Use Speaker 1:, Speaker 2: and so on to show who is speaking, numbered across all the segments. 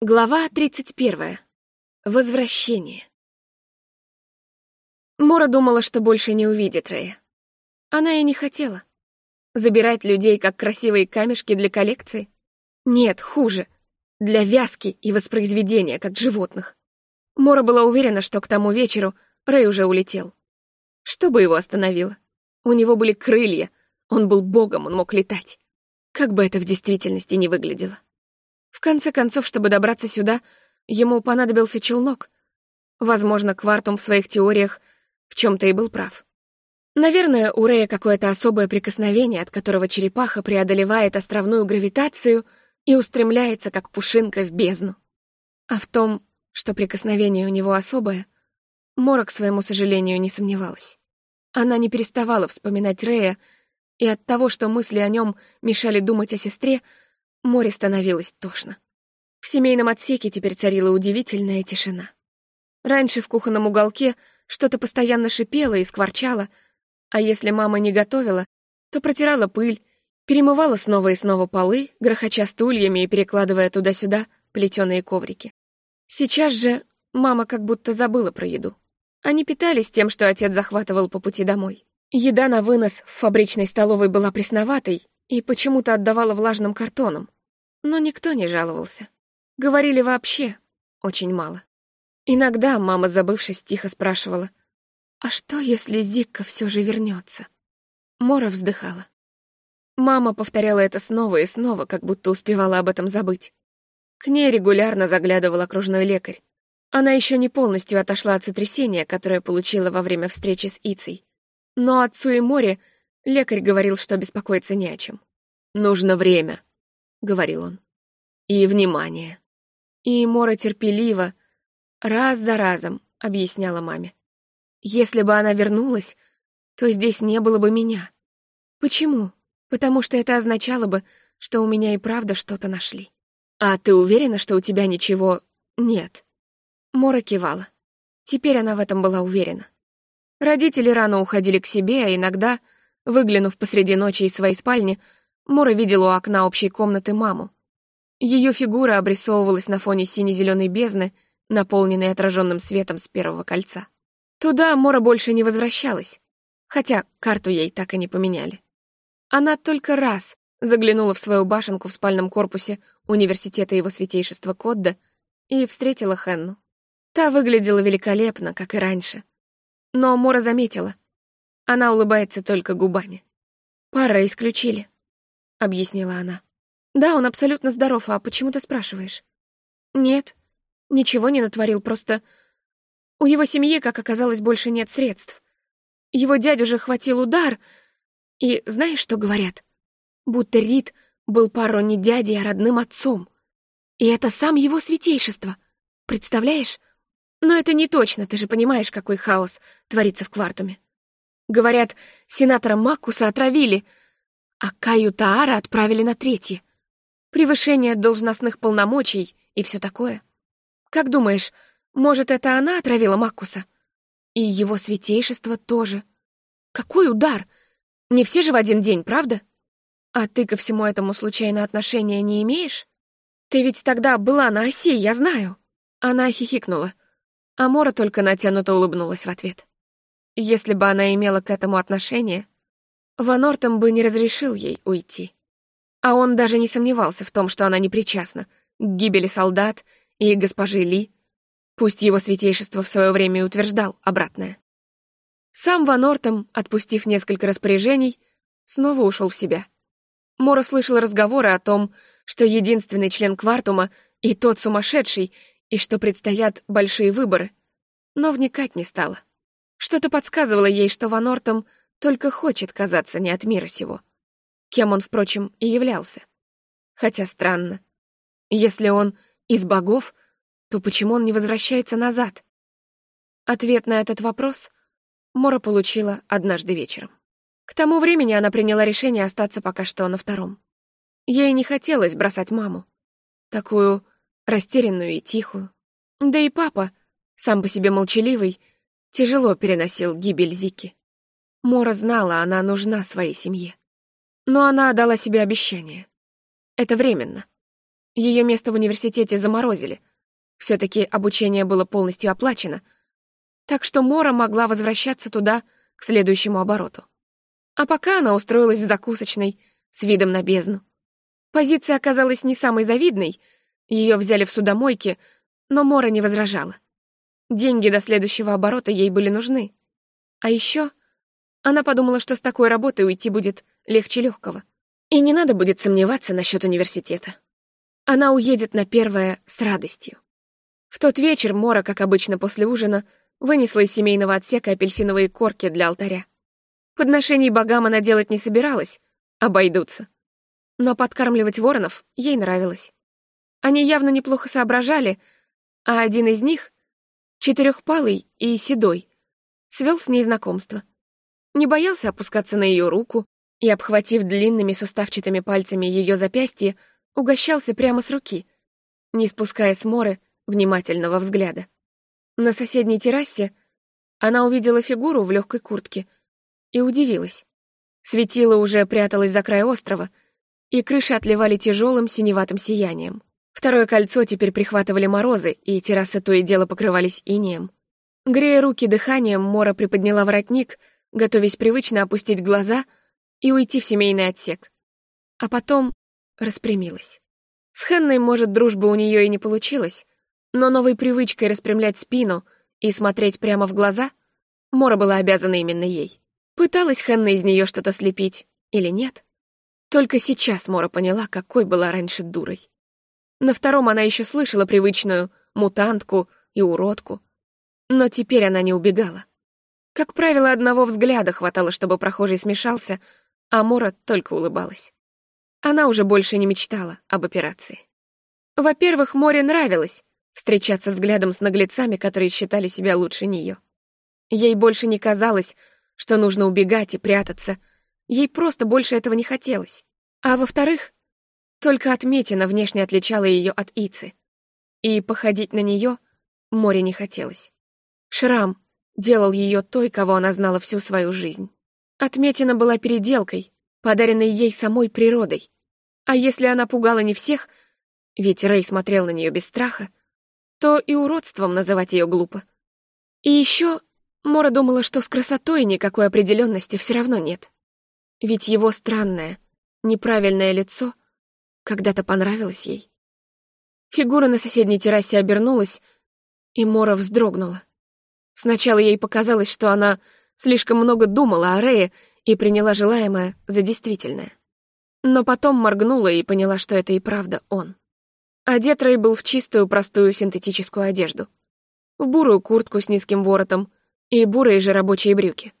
Speaker 1: Глава 31. Возвращение. Мора думала, что больше не увидит Рэя. Она и не хотела. Забирать людей, как красивые камешки для коллекции? Нет, хуже. Для вязки и воспроизведения, как животных. Мора была уверена, что к тому вечеру Рэй уже улетел. Что бы его остановило? У него были крылья, он был богом, он мог летать. Как бы это в действительности не выглядело. В конце концов, чтобы добраться сюда, ему понадобился челнок. Возможно, Квартум в своих теориях в чем то и был прав. Наверное, у Рэя какое-то особое прикосновение, от которого черепаха преодолевает островную гравитацию и устремляется, как пушинка, в бездну. А в том, что прикосновение у него особое, Мора, к своему сожалению, не сомневалась. Она не переставала вспоминать Рэя, и от того, что мысли о нем мешали думать о сестре, Море становилось тошно. В семейном отсеке теперь царила удивительная тишина. Раньше в кухонном уголке что-то постоянно шипело и скворчало, а если мама не готовила, то протирала пыль, перемывала снова и снова полы, грохоча стульями и перекладывая туда-сюда плетеные коврики. Сейчас же мама как будто забыла про еду. Они питались тем, что отец захватывал по пути домой. Еда на вынос в фабричной столовой была пресноватой, и почему-то отдавала влажным картоном. Но никто не жаловался. Говорили вообще очень мало. Иногда мама, забывшись, тихо спрашивала, «А что, если Зикка все же вернется? Мора вздыхала. Мама повторяла это снова и снова, как будто успевала об этом забыть. К ней регулярно заглядывал окружной лекарь. Она еще не полностью отошла от сотрясения, которое получила во время встречи с Ицей. Но отцу и Море Лекарь говорил, что беспокоиться не о чем. «Нужно время», — говорил он. «И внимание». И Мора терпеливо, раз за разом, объясняла маме. «Если бы она вернулась, то здесь не было бы меня. Почему? Потому что это означало бы, что у меня и правда что-то нашли. А ты уверена, что у тебя ничего нет?» Мора кивала. Теперь она в этом была уверена. Родители рано уходили к себе, а иногда Выглянув посреди ночи из своей спальни, Мора видела у окна общей комнаты маму. Ее фигура обрисовывалась на фоне сине-зеленой бездны, наполненной отраженным светом с первого кольца. Туда Мора больше не возвращалась, хотя карту ей так и не поменяли. Она только раз заглянула в свою башенку в спальном корпусе университета его святейшества Кодда и встретила Хенну. Та выглядела великолепно, как и раньше. Но Мора заметила — она улыбается только губами. «Пара исключили», — объяснила она. «Да, он абсолютно здоров, а почему ты спрашиваешь?» «Нет, ничего не натворил, просто у его семьи, как оказалось, больше нет средств. Его дядю же хватил удар, и знаешь, что говорят? Будто Рид был пару не дядей, а родным отцом. И это сам его святейшество. Представляешь? Но это не точно, ты же понимаешь, какой хаос творится в Квартуме. Говорят, сенатора Маккуса отравили, а Каю Таара отправили на третье. Превышение должностных полномочий и все такое. Как думаешь, может, это она отравила Маккуса? И его святейшество тоже. Какой удар! Не все же в один день, правда? А ты ко всему этому случайно отношения не имеешь? Ты ведь тогда была на оси, я знаю. Она хихикнула, а Мора только натянуто улыбнулась в ответ. Если бы она имела к этому отношение, Ван Ортом бы не разрешил ей уйти. А он даже не сомневался в том, что она не причастна к гибели солдат и госпожи Ли, пусть его святейшество в свое время утверждал обратное. Сам Ван Ортом, отпустив несколько распоряжений, снова ушел в себя. Мора слышала разговоры о том, что единственный член Квартума и тот сумасшедший, и что предстоят большие выборы, но вникать не стала. Что-то подсказывало ей, что Ван Ортом только хочет казаться не от мира сего. Кем он, впрочем, и являлся. Хотя странно. Если он из богов, то почему он не возвращается назад? Ответ на этот вопрос Мора получила однажды вечером. К тому времени она приняла решение остаться пока что на втором. Ей не хотелось бросать маму. Такую растерянную и тихую. Да и папа, сам по себе молчаливый, тяжело переносил гибель Зики. Мора знала, она нужна своей семье. Но она дала себе обещание. Это временно. Ее место в университете заморозили. все таки обучение было полностью оплачено, так что Мора могла возвращаться туда к следующему обороту. А пока она устроилась в закусочной с видом на бездну. Позиция оказалась не самой завидной, ее взяли в судомойке, но Мора не возражала. Деньги до следующего оборота ей были нужны. А еще она подумала, что с такой работой уйти будет легче легкого. И не надо будет сомневаться насчет университета. Она уедет на первое с радостью. В тот вечер Мора, как обычно после ужина, вынесла из семейного отсека апельсиновые корки для алтаря. Подношений богам она делать не собиралась, обойдутся. Но подкармливать воронов ей нравилось. Они явно неплохо соображали, а один из них, четырехпалый и седой, свел с ней знакомство. Не боялся опускаться на ее руку и, обхватив длинными суставчатыми пальцами ее запястье, угощался прямо с руки, не спуская с Моры внимательного взгляда. На соседней террасе она увидела фигуру в легкой куртке и удивилась. Светило уже пряталось за край острова, и крыши отливали тяжелым синеватым сиянием. Второе кольцо теперь прихватывали морозы, и террасы то и дело покрывались инеем. Грея руки дыханием, Мора приподняла воротник, готовясь привычно опустить глаза и уйти в семейный отсек. А потом распрямилась. С Хенной, может, дружба у нее и не получилась, но новой привычкой распрямлять спину и смотреть прямо в глаза Мора была обязана именно ей. Пыталась Хенна из нее что-то слепить или нет? Только сейчас Мора поняла, какой была раньше дурой. На втором она еще слышала привычную мутантку и уродку. Но теперь она не убегала. Как правило, одного взгляда хватало, чтобы прохожий смешался, а Мора только улыбалась. Она уже больше не мечтала об операции. Во-первых, Море нравилось, встречаться взглядом с наглецами, которые считали себя лучше нее. Ей больше не казалось, что нужно убегать и прятаться. Ей просто больше этого не хотелось. А во-вторых, только отметина внешне отличала ее от Ицы. И походить на нее море не хотелось. Шрам делал ее той, кого она знала всю свою жизнь. Отметина была переделкой, подаренной ей самой природой. А если она пугала не всех, ведь Рэй смотрел на нее без страха, то и уродством называть ее глупо. И еще Мора думала, что с красотой никакой определенности все равно нет. Ведь его странное, неправильное лицо когда-то понравилось ей. Фигура на соседней террасе обернулась, и Мора вздрогнула. Сначала ей показалось, что она слишком много думала о Рее и приняла желаемое за действительное. Но потом моргнула и поняла, что это и правда он. Одет Рэй был в чистую, простую синтетическую одежду. В бурую куртку с низким воротом и бурые же рабочие брюки.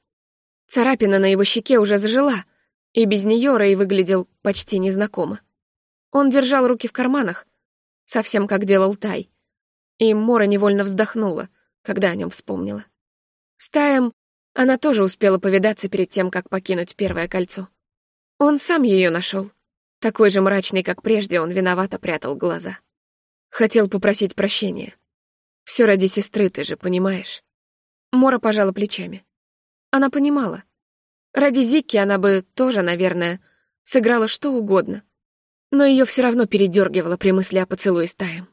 Speaker 1: Царапина на его щеке уже зажила, и без нее Рэй выглядел почти незнакомо. Он держал руки в карманах, совсем как делал Тай, и Мора невольно вздохнула, когда о нем вспомнила. С Таем она тоже успела повидаться перед тем, как покинуть первое кольцо. Он сам ее нашел. Такой же мрачный, как прежде, он виновато прятал глаза. Хотел попросить прощения. Все ради сестры, ты же понимаешь. Мора пожала плечами. Она понимала. Ради Зикки она бы тоже, наверное, сыграла что угодно. Но ее все равно передергивало при мысли о поцелуе с Таем.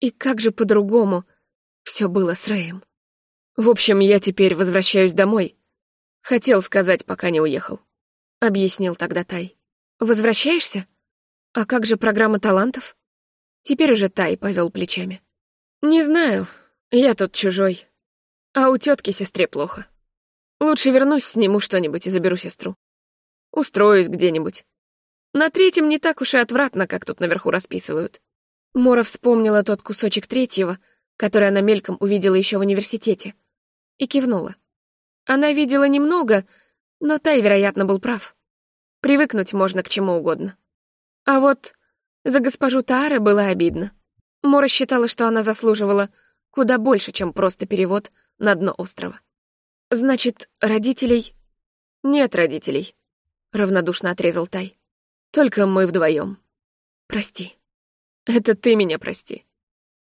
Speaker 1: И как же по-другому все было с Рэем. В общем, я теперь возвращаюсь домой. Хотел сказать, пока не уехал. Объяснил тогда Тай. Возвращаешься? А как же программа талантов? Теперь уже Тай повел плечами. Не знаю, я тут чужой. А у тетки сестре плохо. Лучше вернусь, сниму что-нибудь и заберу сестру. Устроюсь где-нибудь. На третьем не так уж и отвратно, как тут наверху расписывают. Мора вспомнила тот кусочек третьего, который она мельком увидела еще в университете, и кивнула. Она видела немного, но Тай, вероятно, был прав. Привыкнуть можно к чему угодно. А вот за госпожу Таары было обидно. Мора считала, что она заслуживала куда больше, чем просто перевод на дно острова. «Значит, родителей...» «Нет родителей», — равнодушно отрезал Тай. «Только мы вдвоем. Прости. Это ты меня прости.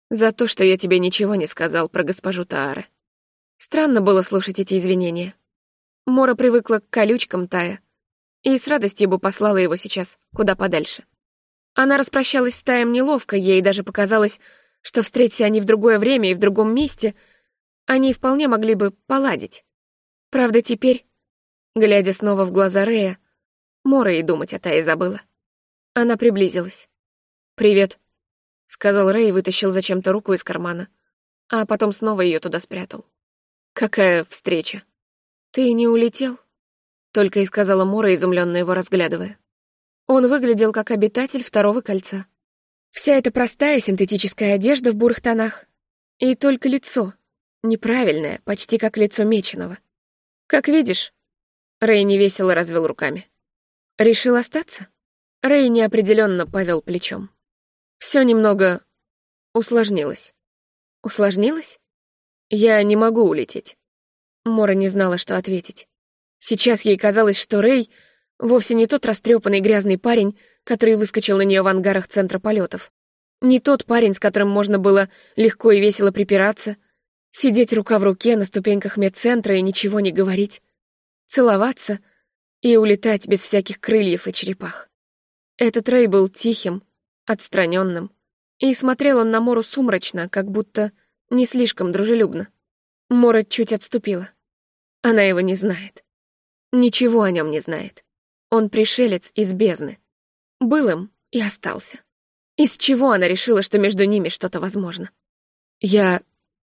Speaker 1: За то, что я тебе ничего не сказал про госпожу Таары. Странно было слушать эти извинения. Мора привыкла к колючкам Тая, и с радостью бы послала его сейчас куда подальше. Она распрощалась с Таем неловко, ей даже показалось, что встретятся они в другое время и в другом месте, они вполне могли бы поладить. Правда, теперь, глядя снова в глаза Рея, Мора и думать о Тае забыла. Она приблизилась. «Привет», — сказал Рэй и вытащил зачем-то руку из кармана, а потом снова ее туда спрятал. «Какая встреча?» «Ты не улетел?» — только и сказала Мора, изумленно его разглядывая. Он выглядел как обитатель второго кольца. Вся эта простая синтетическая одежда в бурых тонах. И только лицо. Неправильное, почти как лицо меченого. Как видишь. Рэй невесело развел руками. Решил остаться? Рэй неопределенно повел плечом. Все немного усложнилось. Усложнилось? Я не могу улететь. Мора не знала, что ответить. Сейчас ей казалось, что Рэй вовсе не тот растрепанный грязный парень, который выскочил на нее в ангарах центра полетов. Не тот парень, с которым можно было легко и весело припираться, сидеть рука в руке на ступеньках медцентра и ничего не говорить, целоваться и улетать без всяких крыльев и черепах. Этот Рэй был тихим, отстраненным, и смотрел он на Мору сумрачно, как будто не слишком дружелюбно. Мора чуть отступила. Она его не знает. Ничего о нем не знает. Он пришелец из бездны. Был им и остался. Из чего она решила, что между ними что-то возможно? «Я,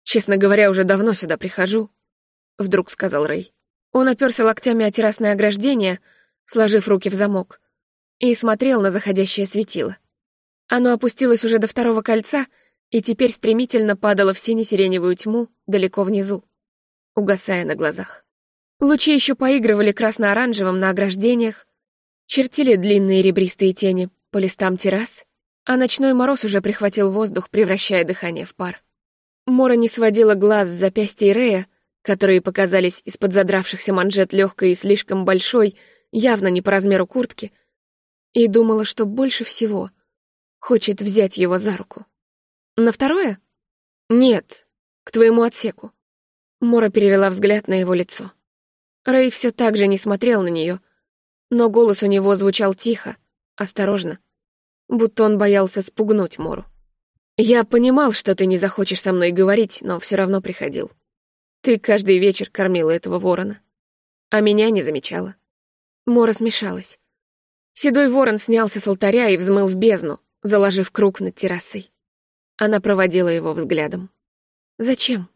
Speaker 1: честно говоря, уже давно сюда прихожу», — вдруг сказал Рэй. Он оперся локтями о террасное ограждение, сложив руки в замок, и смотрел на заходящее светило. Оно опустилось уже до второго кольца и теперь стремительно падало в сине-сиреневую тьму далеко внизу, угасая на глазах. Лучи еще поигрывали красно-оранжевым на ограждениях, чертили длинные ребристые тени по листам террас, а ночной мороз уже прихватил воздух, превращая дыхание в пар. Мора не сводила глаз с запястья Рея, которые показались из-под задравшихся манжет легкой и слишком большой, явно не по размеру куртки, и думала, что больше всего хочет взять его за руку. На второе? Нет, к твоему отсеку. Мора перевела взгляд на его лицо. Рэй все так же не смотрел на нее, но голос у него звучал тихо, осторожно, будто он боялся спугнуть Мору. «Я понимал, что ты не захочешь со мной говорить, но все равно приходил. Ты каждый вечер кормила этого ворона, а меня не замечала». Мора смешалась. Седой ворон снялся с алтаря и взмыл в бездну, заложив круг над террасой. Она проводила его взглядом. «Зачем?»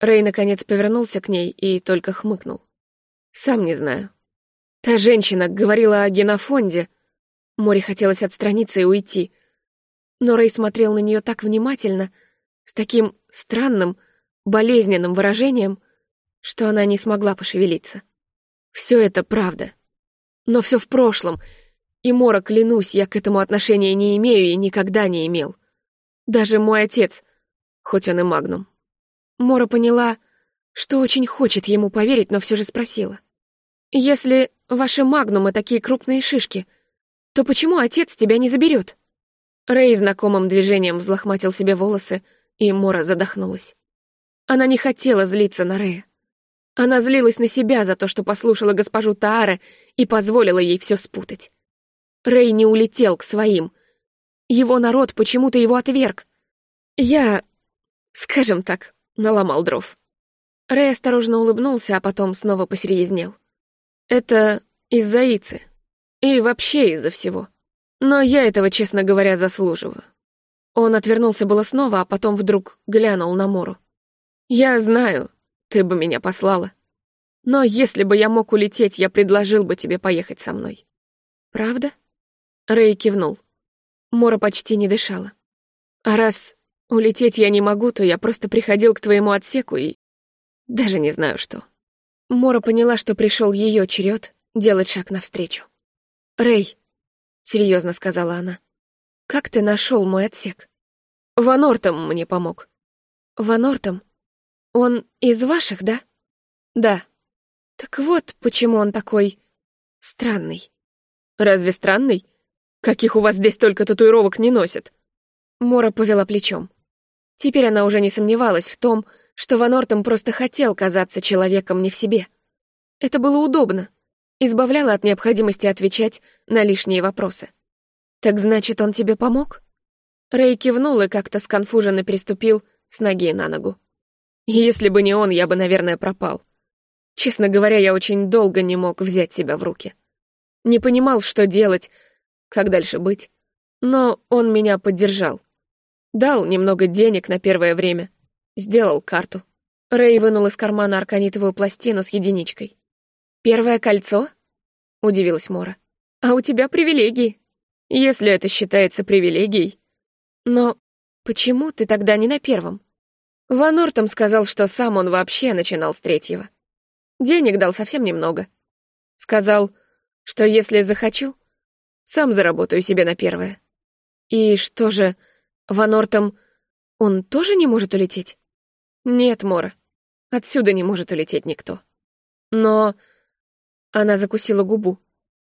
Speaker 1: Рэй наконец повернулся к ней и только хмыкнул. «Сам не знаю. Та женщина говорила о генофонде. Море хотелось отстраниться и уйти. Но Рэй смотрел на нее так внимательно, с таким странным, болезненным выражением, что она не смогла пошевелиться. Все это правда. Но все в прошлом, и, Мора, клянусь, я к этому отношения не имею и никогда не имел. Даже мой отец, хоть он и магнум. Мора поняла, что очень хочет ему поверить, но все же спросила. «Если ваши магнумы такие крупные шишки, то почему отец тебя не заберет? Рэй знакомым движением взлохматил себе волосы, и Мора задохнулась. Она не хотела злиться на Рэя. Она злилась на себя за то, что послушала госпожу Таара и позволила ей все спутать. Рэй не улетел к своим. Его народ почему-то его отверг. Я, скажем так, наломал дров. Рэй осторожно улыбнулся, а потом снова посерьезнел. Это из-за Ицы. И вообще из-за всего. Но я этого, честно говоря, заслуживаю. Он отвернулся было снова, а потом вдруг глянул на Мору. «Я знаю, ты бы меня послала. Но если бы я мог улететь, я предложил бы тебе поехать со мной». «Правда?» Рэй кивнул. Мора почти не дышала. «А раз улететь я не могу, то я просто приходил к твоему отсеку и... Даже не знаю что». Мора поняла, что пришел ее черед делать шаг навстречу. «Рэй», — серьезно сказала она, — «как ты нашел мой отсек?» «Ван Ортом мне помог». «Ван Ортом? Он из ваших, да?» «Да». «Так вот, почему он такой... странный». «Разве странный? Каких у вас здесь только татуировок не носят?» Мора повела плечом. Теперь она уже не сомневалась в том, что Ван Ортом просто хотел казаться человеком не в себе. Это было удобно, избавляло от необходимости отвечать на лишние вопросы. Так значит, он тебе помог? Рэй кивнул и как-то сконфуженно переступил с ноги на ногу. Если бы не он, я бы, наверное, пропал. Честно говоря, я очень долго не мог взять себя в руки. Не понимал, что делать, как дальше быть. Но он меня поддержал. Дал немного денег на первое время. Сделал карту. Рэй вынул из кармана арканитовую пластину с единичкой. «Первое кольцо?» — удивилась Мора. «А у тебя привилегии, если это считается привилегией. Но почему ты тогда не на первом?» Ван Ортом сказал, что сам он вообще начинал с третьего. Денег дал совсем немного. Сказал, что если захочу, сам заработаю себе на первое. И что же, Ван Ортом, он тоже не может улететь? Нет, Мора, отсюда не может улететь никто. Но... Она закусила губу.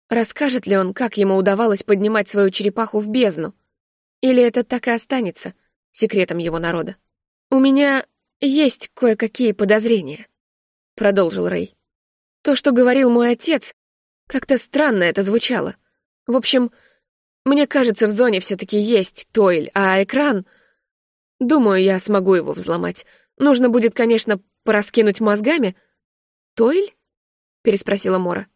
Speaker 1: Расскажет ли он, как ему удавалось поднимать свою черепаху в бездну? Или это так и останется секретом его народа? «У меня есть кое-какие подозрения», — продолжил Рэй. «То, что говорил мой отец, как-то странно это звучало. В общем, мне кажется, в зоне все таки есть Тойль, а экран... Думаю, я смогу его взломать. Нужно будет, конечно, пораскинуть мозгами. Тойль? переспросила Мора.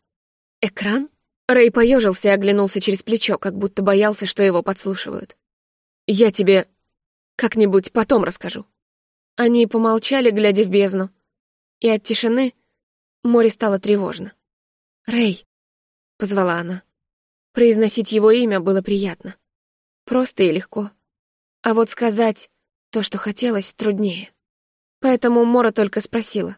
Speaker 1: Экран? Рэй поежился и оглянулся через плечо, как будто боялся, что его подслушивают. Я тебе как-нибудь потом расскажу. Они помолчали, глядя в бездну. И от тишины море стало тревожно. «Рэй», — позвала она. Произносить его имя было приятно. Просто и легко. А вот сказать то, что хотелось, труднее. Поэтому Мора только спросила.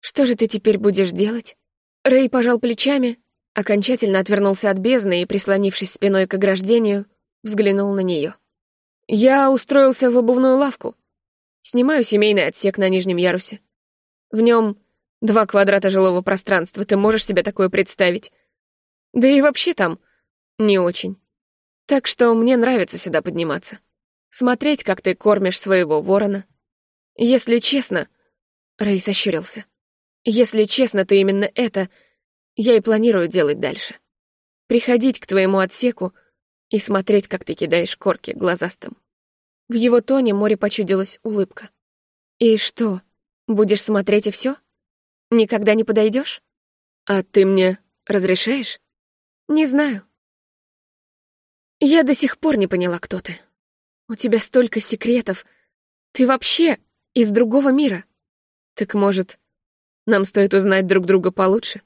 Speaker 1: «Что же ты теперь будешь делать?» Рэй пожал плечами, окончательно отвернулся от бездны и, прислонившись спиной к ограждению, взглянул на нее. «Я устроился в обувную лавку. Снимаю семейный отсек на нижнем ярусе. В нем два квадрата жилого пространства, ты можешь себе такое представить? Да и вообще там не очень. Так что мне нравится сюда подниматься. Смотреть, как ты кормишь своего ворона. Если честно... Рэй сощурился. Если честно, то именно это я и планирую делать дальше. Приходить к твоему отсеку и смотреть, как ты кидаешь корки глазастым. В его тоне море почудилась улыбка. «И что, будешь смотреть и все? Никогда не подойдешь? А ты мне разрешаешь?» «Не знаю». «Я до сих пор не поняла, кто ты. У тебя столько секретов. Ты вообще из другого мира. Так, может, нам стоит узнать друг друга получше?»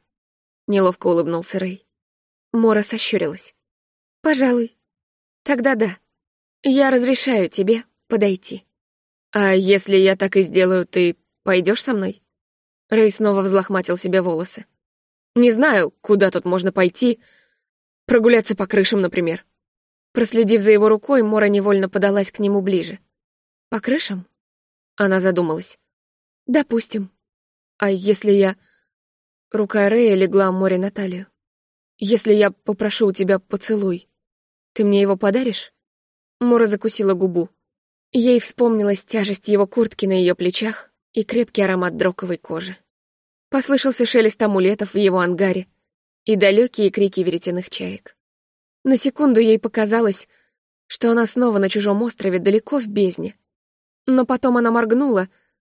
Speaker 1: Неловко улыбнулся Рэй. Мора сощурилась. «Пожалуй. Тогда да». Я разрешаю тебе подойти. А если я так и сделаю, ты пойдешь со мной? Рэй снова взлохматил себе волосы. Не знаю, куда тут можно пойти. Прогуляться по крышам, например. Проследив за его рукой, Мора невольно подалась к нему ближе. По крышам? Она задумалась. Допустим. А если я... Рука Рэя легла Море на талию. Если я попрошу у тебя поцелуй, ты мне его подаришь? Мора закусила губу. Ей вспомнилась тяжесть его куртки на ее плечах и крепкий аромат дроковой кожи. Послышался шелест амулетов в его ангаре и далекие крики веретенных чаек. На секунду ей показалось, что она снова на чужом острове далеко в бездне. Но потом она моргнула,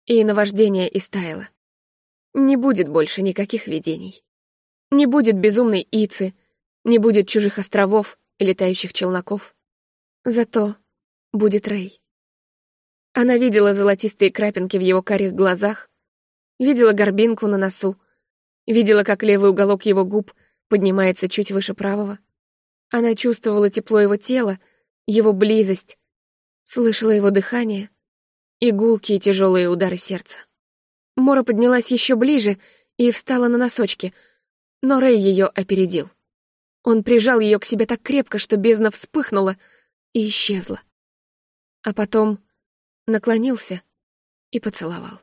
Speaker 1: и наваждение истаяло. Не будет больше никаких видений. Не будет безумной Ицы, не будет чужих островов и летающих челноков. Зато будет Рэй. Она видела золотистые крапинки в его карих глазах, видела горбинку на носу, видела, как левый уголок его губ поднимается чуть выше правого. Она чувствовала тепло его тела, его близость, слышала его дыхание и гулкие тяжелые удары сердца. Мора поднялась еще ближе и встала на носочки, но Рэй ее опередил. Он прижал ее к себе так крепко, что бездна вспыхнула — и исчезла. А потом наклонился и поцеловал.